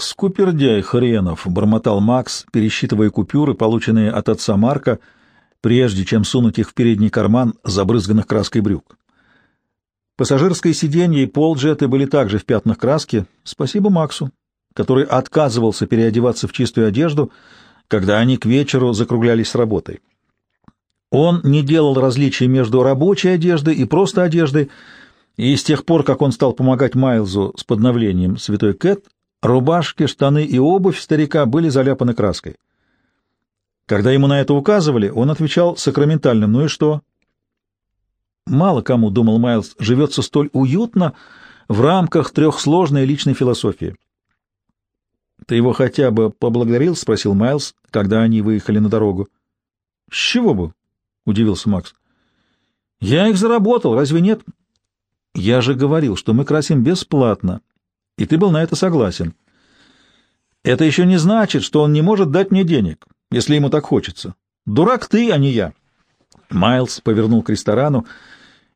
«Скупердяй хренов», — бормотал Макс, пересчитывая купюры, полученные от отца Марка, прежде чем сунуть их в передний карман забрызганных краской брюк. Пассажирское сиденье и пол джеты были также в пятнах краски. Спасибо Максу, который отказывался переодеваться в чистую одежду, когда они к вечеру закруглялись с работой. Он не делал различий между рабочей одеждой и просто одеждой, и с тех пор, как он стал помогать Майлзу с подновлением «Святой Кэт», рубашки, штаны и обувь старика были заляпаны краской. Когда ему на это указывали, он отвечал сакраментальным «Ну и что?». Мало кому, думал Майлз, живется столь уютно в рамках трехсложной личной философии. «Ты его хотя бы поблагодарил?» — спросил Майлз, когда они выехали на дорогу. «С чего бы?» — удивился Макс. «Я их заработал, разве нет?» «Я же говорил, что мы красим бесплатно, и ты был на это согласен. Это еще не значит, что он не может дать мне денег, если ему так хочется. Дурак ты, а не я». Майлз повернул к ресторану.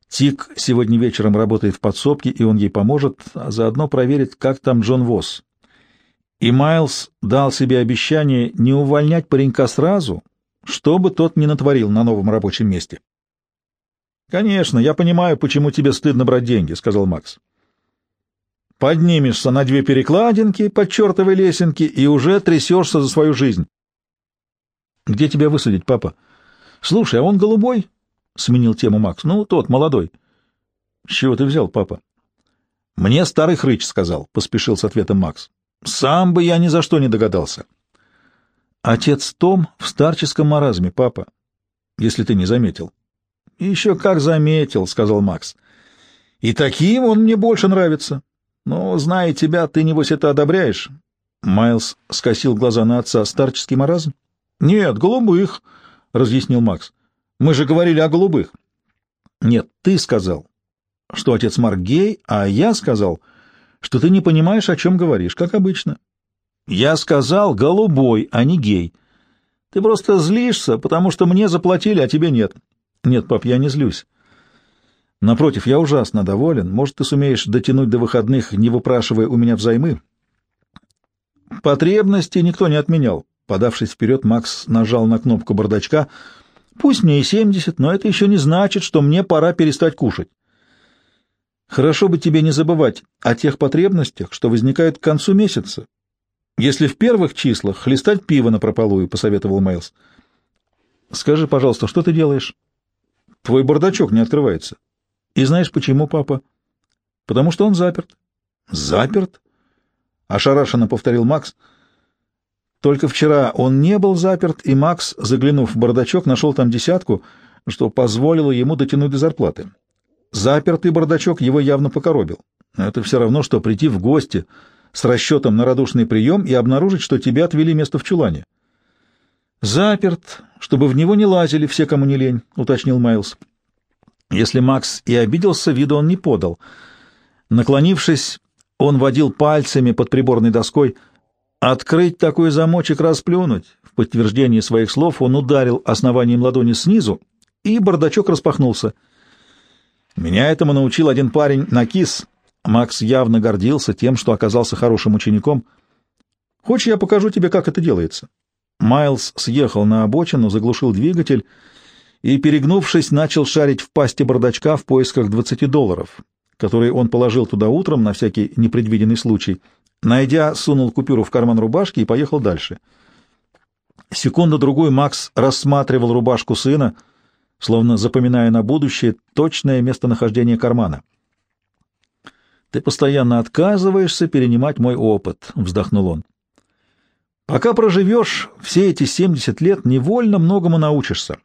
Тик сегодня вечером работает в подсобке, и он ей поможет, а заодно проверит, как там Джон Восс. И Майлз дал себе обещание не увольнять паренька сразу, что бы тот ни натворил на новом рабочем месте. «Конечно, я понимаю, почему тебе стыдно брать деньги», — сказал Макс. «Поднимешься на две перекладинки под чертовой лесенки и уже трясешься за свою жизнь». «Где тебя высадить, папа?» «Слушай, а он голубой?» — сменил тему Макс. «Ну, тот, молодой». «С чего ты взял, папа?» «Мне старый хрыч сказал», — поспешил с ответом Макс. «Сам бы я ни за что не догадался». Отец Том в старческом маразме, папа, если ты не заметил. — Еще как заметил, — сказал Макс. — И таким он мне больше нравится. Но, зная тебя, ты, небось, это одобряешь? Майлз скосил глаза на отца. Старческий маразм? — Нет, голубых, — разъяснил Макс. — Мы же говорили о голубых. — Нет, ты сказал, что отец Марк гей, а я сказал, что ты не понимаешь, о чем говоришь, как обычно. — я сказал голубой, а не гей. Ты просто злишься, потому что мне заплатили, а тебе нет. Нет, пап, я не злюсь. Напротив, я ужасно доволен. Может, ты сумеешь дотянуть до выходных, не выпрашивая у меня взаймы? Потребности никто не отменял. Подавшись вперед, Макс нажал на кнопку бардачка. Пусть мне и семьдесят, но это еще не значит, что мне пора перестать кушать. Хорошо бы тебе не забывать о тех потребностях, что возникают к концу месяца, если в первых числах хлестать пиво напропалую, — посоветовал Майлз. — Скажи, пожалуйста, что ты делаешь? — Твой бардачок не открывается. — И знаешь почему, папа? — Потому что он заперт. — Заперт? — ошарашенно повторил Макс. Только вчера он не был заперт, и Макс, заглянув в бардачок, нашел там десятку, что позволило ему дотянуть до зарплаты. Запертый бардачок его явно покоробил. Это все равно, что прийти в гости — с расчетом на радушный прием и обнаружить, что тебе отвели место в чулане. «Заперт, чтобы в него не лазили все, кому не лень», — уточнил Майлз. Если Макс и обиделся, виду он не подал. Наклонившись, он водил пальцами под приборной доской. «Открыть такой замочек, расплюнуть!» В подтверждение своих слов он ударил основанием ладони снизу, и бардачок распахнулся. «Меня этому научил один парень на кис», Макс явно гордился тем, что оказался хорошим учеником. «Хочешь, я покажу тебе, как это делается?» Майлз съехал на обочину, заглушил двигатель и, перегнувшись, начал шарить в пасти бардачка в поисках 20 долларов, которые он положил туда утром на всякий непредвиденный случай. Найдя, сунул купюру в карман рубашки и поехал дальше. Секунду-другую Макс рассматривал рубашку сына, словно запоминая на будущее точное местонахождение кармана. Ты постоянно отказываешься перенимать мой опыт, — вздохнул он. Пока проживешь все эти семьдесят лет, невольно многому научишься.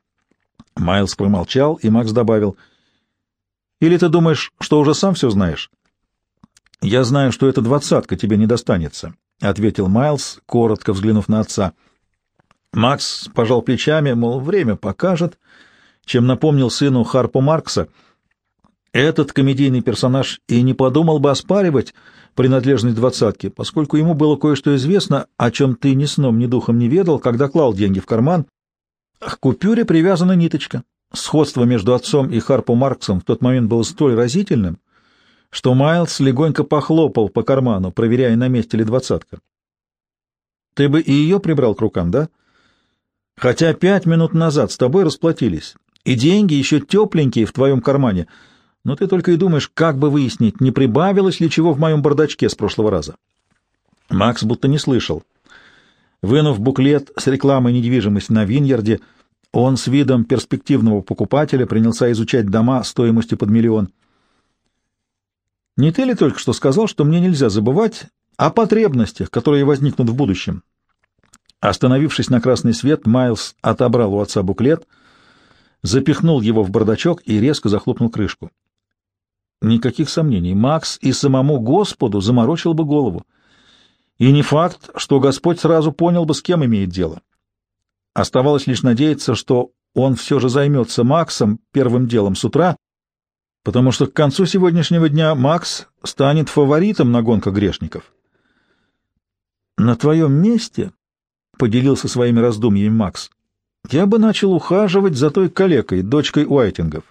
Майлз промолчал, и Макс добавил. Или ты думаешь, что уже сам все знаешь? Я знаю, что эта двадцатка тебе не достанется, — ответил Майлз, коротко взглянув на отца. Макс пожал плечами, мол, время покажет, чем напомнил сыну Харпу Маркса — этот комедийный персонаж и не подумал бы оспаривать принадлежность двадцатки, поскольку ему было кое-что известно, о чем ты ни сном, ни духом не ведал, когда клал деньги в карман. К купюре привязана ниточка. Сходство между отцом и Харпо Марксом в тот момент было столь разительным, что Майлз легонько похлопал по карману, проверяя, на месте ли двадцатка. Ты бы и ее прибрал к рукам, да? Хотя пять минут назад с тобой расплатились, и деньги еще тепленькие в твоем кармане, но ты только и думаешь, как бы выяснить, не прибавилось ли чего в моем бардачке с прошлого раза. Макс будто не слышал. Вынув буклет с рекламой недвижимости на Виньерде, он с видом перспективного покупателя принялся изучать дома стоимостью под миллион. «Не ты ли только что сказал, что мне нельзя забывать о потребностях, которые возникнут в будущем?» Остановившись на красный свет, Майлз отобрал у отца буклет, запихнул его в бардачок и резко захлопнул крышку. Никаких сомнений, Макс и самому Господу заморочил бы голову. И не факт, что Господь сразу понял бы, с кем имеет дело. Оставалось лишь надеяться, что он все же займется Максом первым делом с утра, потому что к концу сегодняшнего дня Макс станет фаворитом на гонках грешников. «На твоем месте», — поделился своими раздумьями Макс, — «я бы начал ухаживать за той калекой, дочкой Уайтингов.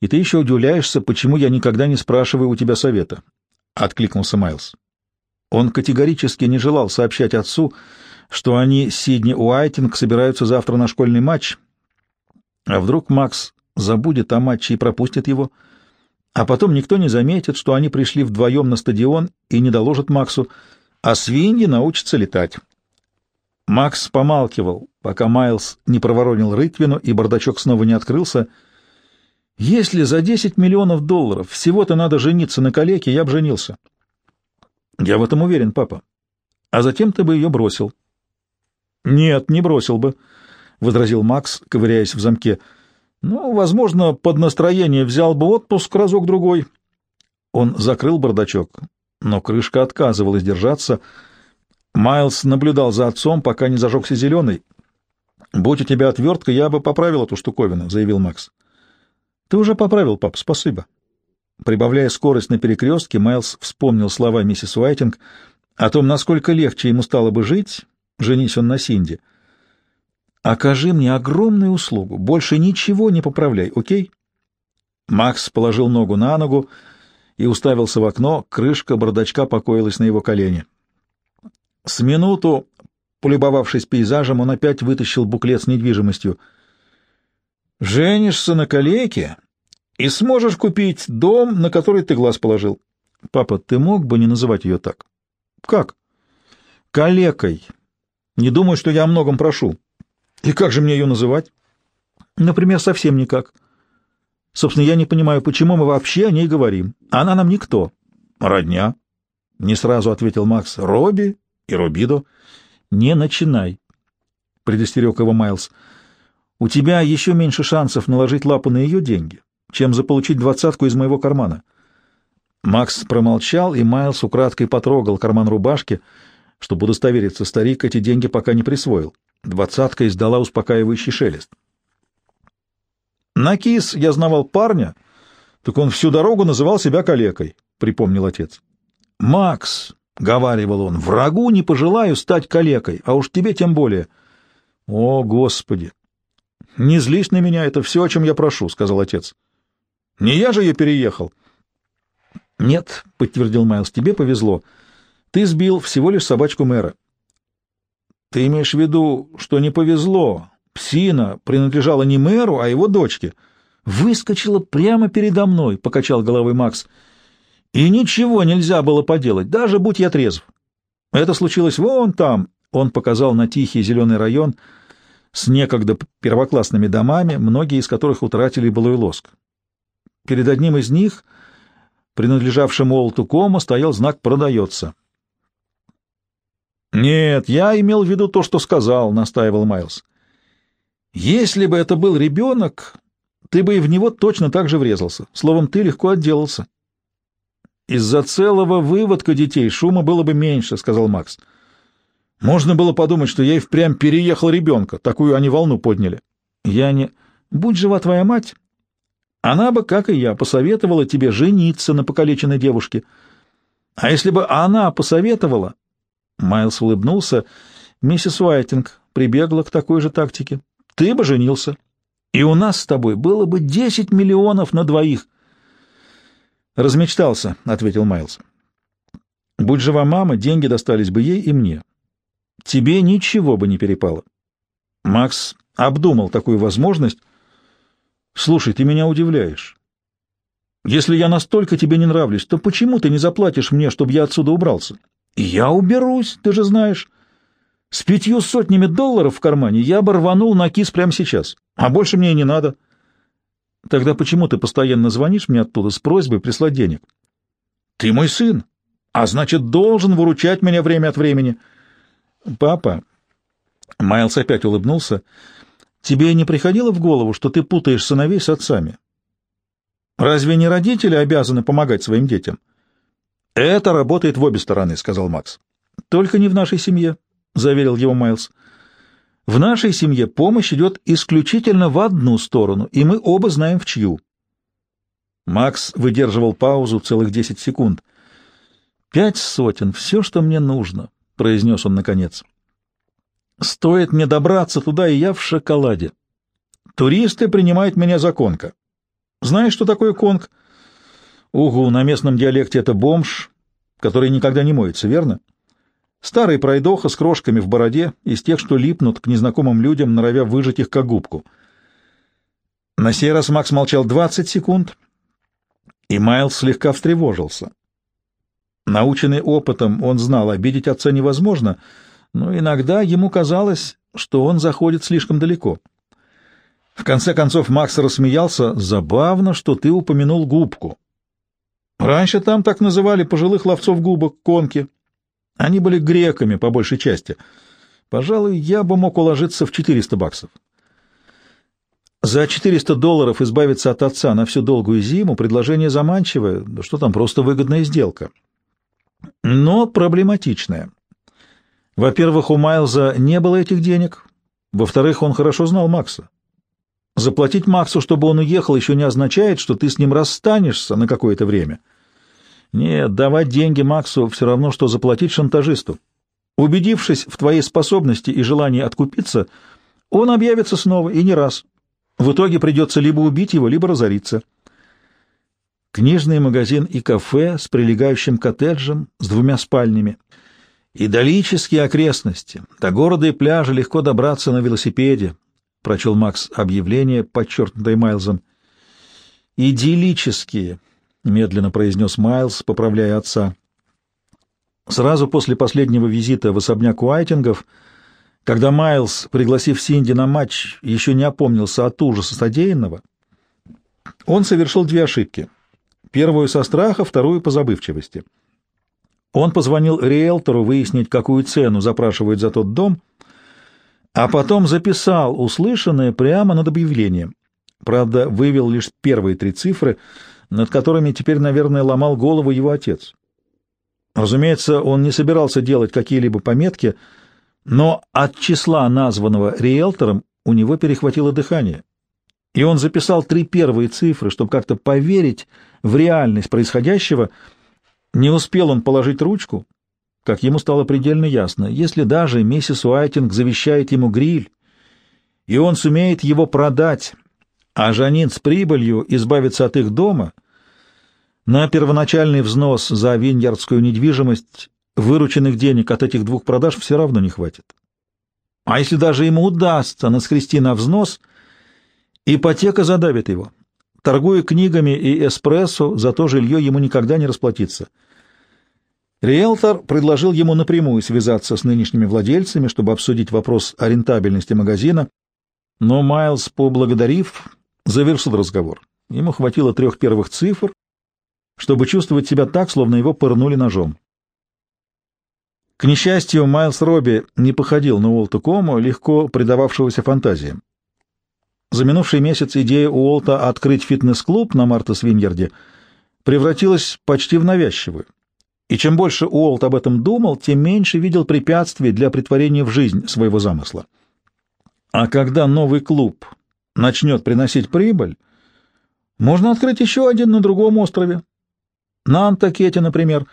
И ты еще удивляешься, почему я никогда не спрашиваю у тебя совета», — откликнулся Майлз. Он категорически не желал сообщать отцу, что они Сидни Уайтинг собираются завтра на школьный матч. А вдруг Макс забудет о матче и пропустит его? А потом никто не заметит, что они пришли вдвоем на стадион и не доложат Максу, а свиньи научатся летать. Макс помалкивал, пока Майлз не проворонил рытвину и бардачок снова не открылся. «Если за десять миллионов долларов всего-то надо жениться на калеке, я б женился». Я в этом уверен, папа. А затем ты бы ее бросил. Нет, не бросил бы, возразил Макс, ковыряясь в замке. Ну, возможно, под настроение взял бы отпуск разок-другой. Он закрыл бардачок, но крышка отказывалась держаться. Майлз наблюдал за отцом, пока не зажегся зеленый. «Будь у тебя отвертка, я бы поправил эту штуковину», — заявил Макс. «Ты уже поправил, пап, спасибо». Прибавляя скорость на перекрестке, Майлз вспомнил слова миссис Уайтинг о том, насколько легче ему стало бы жить, женись он на Синди. «Окажи мне огромную услугу, больше ничего не поправляй, окей?» Макс положил ногу на ногу и уставился в окно, крышка бардачка покоилась на его колене. С минуту, полюбовавшись пейзажем, он опять вытащил буклет с недвижимостью. «Женишься на калеке?» И сможешь купить дом, на который ты глаз положил. Папа, ты мог бы не называть ее так? Как? Калекой. Не думаю, что я о многом прошу. И как же мне ее называть? Например, совсем никак. Собственно, я не понимаю, почему мы вообще о ней говорим. Она нам никто. Родня. Не сразу ответил Макс. Робби и Робидо. Не начинай, предостерег его Майлз. У тебя еще меньше шансов наложить лапу на ее деньги чем заполучить двадцатку из моего кармана. Макс промолчал, и Майлз украдкой потрогал карман рубашки, чтобы удостовериться, старик эти деньги пока не присвоил. Двадцатка издала успокаивающий шелест. «На кис я знавал парня, так он всю дорогу называл себя калекой», — припомнил отец. «Макс», — говаривал он, — «врагу не пожелаю стать калекой, а уж тебе тем более». «О, Господи!» «Не злись на меня, это все, о чем я прошу», — сказал отец. Не я же ее переехал. — Нет, — подтвердил Майлз, — тебе повезло. Ты сбил всего лишь собачку мэра. — Ты имеешь в виду, что не повезло? Псина принадлежала не мэру, а его дочке. Выскочила прямо передо мной, — покачал головой Макс. И ничего нельзя было поделать, даже будь я трезв. Это случилось вон там, — он показал на тихий зеленый район с некогда первоклассными домами, многие из которых утратили былой лоск. Перед одним из них, принадлежавшим Уолту Кома, стоял знак «Продается». «Нет, я имел в виду то, что сказал», — настаивал Майлз. «Если бы это был ребенок, ты бы и в него точно так же врезался. Словом, ты легко отделался». «Из-за целого выводка детей шума было бы меньше», — сказал Макс. «Можно было подумать, что я и впрямь переехал ребенка. Такую они волну подняли». «Я не...» «Будь жива твоя мать, она бы, как и я, посоветовала тебе жениться на покалеченной девушке. А если бы она посоветовала... Майлз улыбнулся. Миссис Уайтинг прибегла к такой же тактике. Ты бы женился. И у нас с тобой было бы десять миллионов на двоих. Размечтался, — ответил Майлз. Будь жива мама, деньги достались бы ей и мне. тебе ничего бы не перепало. Макс обдумал такую возможность. Слушай, ты меня удивляешь. Если я настолько тебе не нравлюсь, то почему ты не заплатишь мне, чтобы я отсюда убрался? Я уберусь, ты же знаешь. С пятью сотнями долларов в кармане я бы рванул на кис прямо сейчас. А больше мне и не надо. Тогда почему ты постоянно звонишь мне оттуда с просьбой прислать денег? Ты мой сын, а значит, должен выручать меня время от времени. Папа, Майлз опять улыбнулся, тебе не приходило в голову, что ты путаешь сыновей с отцами? Разве не родители обязаны помогать своим детям? Это работает в обе стороны, сказал Макс. Только не в нашей семье, заверил его Майлз. В нашей семье помощь идет исключительно в одну сторону, и мы оба знаем в чью. Макс выдерживал паузу целых десять секунд. «Пять сотен — все, что мне нужно», — произнес он наконец. «Стоит мне добраться туда, и я в шоколаде. Туристы принимают меня за конка. Знаешь, что такое конг? Угу, на местном диалекте это бомж, который никогда не моется, верно? Старый пройдоха с крошками в бороде, из тех, что липнут к незнакомым людям, норовя выжать их как губку. На сей раз Макс молчал двадцать секунд, и Майлз слегка встревожился. Наученный опытом, он знал, обидеть отца невозможно, но иногда ему казалось, что он заходит слишком далеко. В конце концов Макс рассмеялся. «Забавно, что ты упомянул губку. Раньше там так называли пожилых ловцов губок, конки. Они были греками, по большей части. Пожалуй, я бы мог уложиться в 400 баксов. За 400 долларов избавиться от отца на всю долгую зиму предложение заманчивое, что там, просто выгодная сделка. Но проблематичная. Во-первых, у Майлза не было этих денег. Во-вторых, он хорошо знал Макса. Заплатить Максу, чтобы он уехал, еще не означает, что ты с ним расстанешься на какое-то время. Нет, давать деньги Максу все равно, что заплатить шантажисту. Убедившись в твоей способности и желании откупиться, он объявится снова, и не раз. В итоге придется либо убить его, либо разориться. Книжный магазин и кафе с прилегающим коттеджем, с двумя спальнями. Идолические окрестности. До города и пляжа легко добраться на велосипеде, — прочел Макс объявление, подчеркнутое Майлзом. «Идиллические», — медленно произнес Майлз, поправляя отца. Сразу после последнего визита в особняк Уайтингов, когда Майлз, пригласив Синди на матч, еще не опомнился от ужаса содеянного, он совершил две ошибки. Первую со страха, вторую по забывчивости. Он позвонил риэлтору выяснить, какую цену запрашивает за тот дом — а потом записал услышанное прямо над объявлением. Правда, вывел лишь первые три цифры, над которыми теперь, наверное, ломал голову его отец. Разумеется, он не собирался делать какие-либо пометки, но от числа, названного риэлтором, у него перехватило дыхание. И он записал три первые цифры, чтобы как-то поверить в реальность происходящего. Не успел он положить ручку, как ему стало предельно ясно, если даже миссис Уайтинг завещает ему гриль, и он сумеет его продать, а Жанин с прибылью избавится от их дома, на первоначальный взнос за виньярдскую недвижимость вырученных денег от этих двух продаж все равно не хватит. А если даже ему удастся наскрести на взнос, ипотека задавит его. Торгуя книгами и эспрессо, за то жилье ему никогда не расплатиться — Риэлтор предложил ему напрямую связаться с нынешними владельцами, чтобы обсудить вопрос о рентабельности магазина, но Майлз, поблагодарив, завершил разговор. Ему хватило трех первых цифр, чтобы чувствовать себя так, словно его пырнули ножом. К несчастью, Майлз Робби не походил на Уолта Кому, легко предававшегося фантазиям. За минувший месяц идея Уолта открыть фитнес-клуб на Марта-Свиньерде превратилась почти в навязчивую. И чем больше Уолт об этом думал, тем меньше видел препятствий для притворения в жизнь своего замысла. А когда новый клуб начнет приносить прибыль, можно открыть еще один на другом острове. На Антакете, например.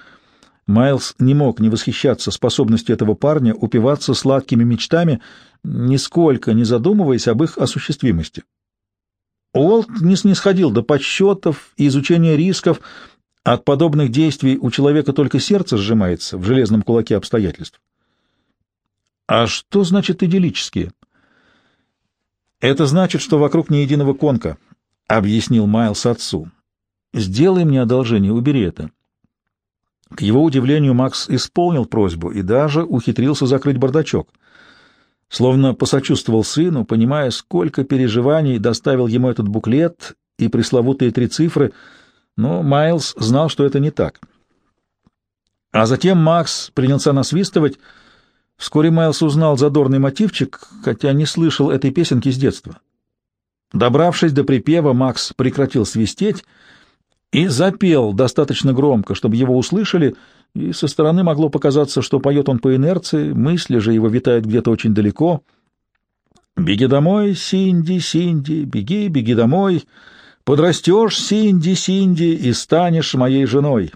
Майлз не мог не восхищаться способностью этого парня упиваться сладкими мечтами, нисколько не задумываясь об их осуществимости. Уолт не снисходил до подсчетов и изучения рисков, от подобных действий у человека только сердце сжимается в железном кулаке обстоятельств. А что значит идиллические? Это значит, что вокруг ни единого конка, объяснил Майлз отцу. Сделай мне одолжение, убери это. К его удивлению, Макс исполнил просьбу и даже ухитрился закрыть бардачок. Словно посочувствовал сыну, понимая, сколько переживаний доставил ему этот буклет и пресловутые три цифры, но Майлз знал, что это не так. А затем Макс принялся насвистывать. Вскоре Майлз узнал задорный мотивчик, хотя не слышал этой песенки с детства. Добравшись до припева, Макс прекратил свистеть и запел достаточно громко, чтобы его услышали, и со стороны могло показаться, что поет он по инерции, мысли же его витают где-то очень далеко. «Беги домой, Синди, Синди, беги, беги домой, подрастешь, Синди, Синди, и станешь моей женой».